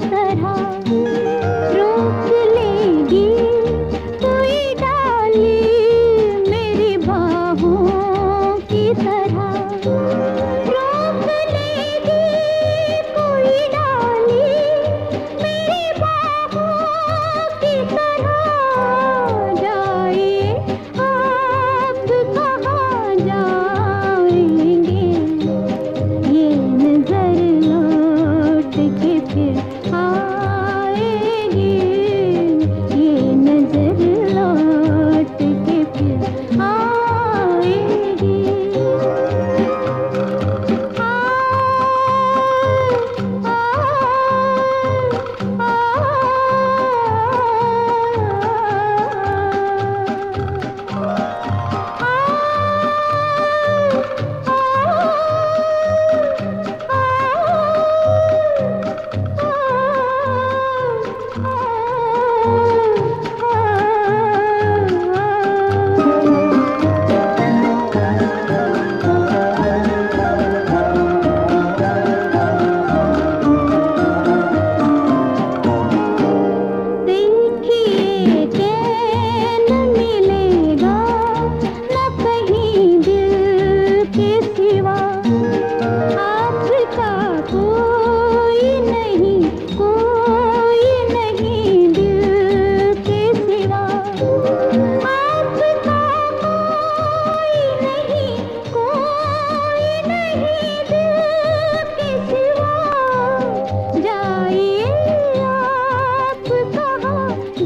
तरह।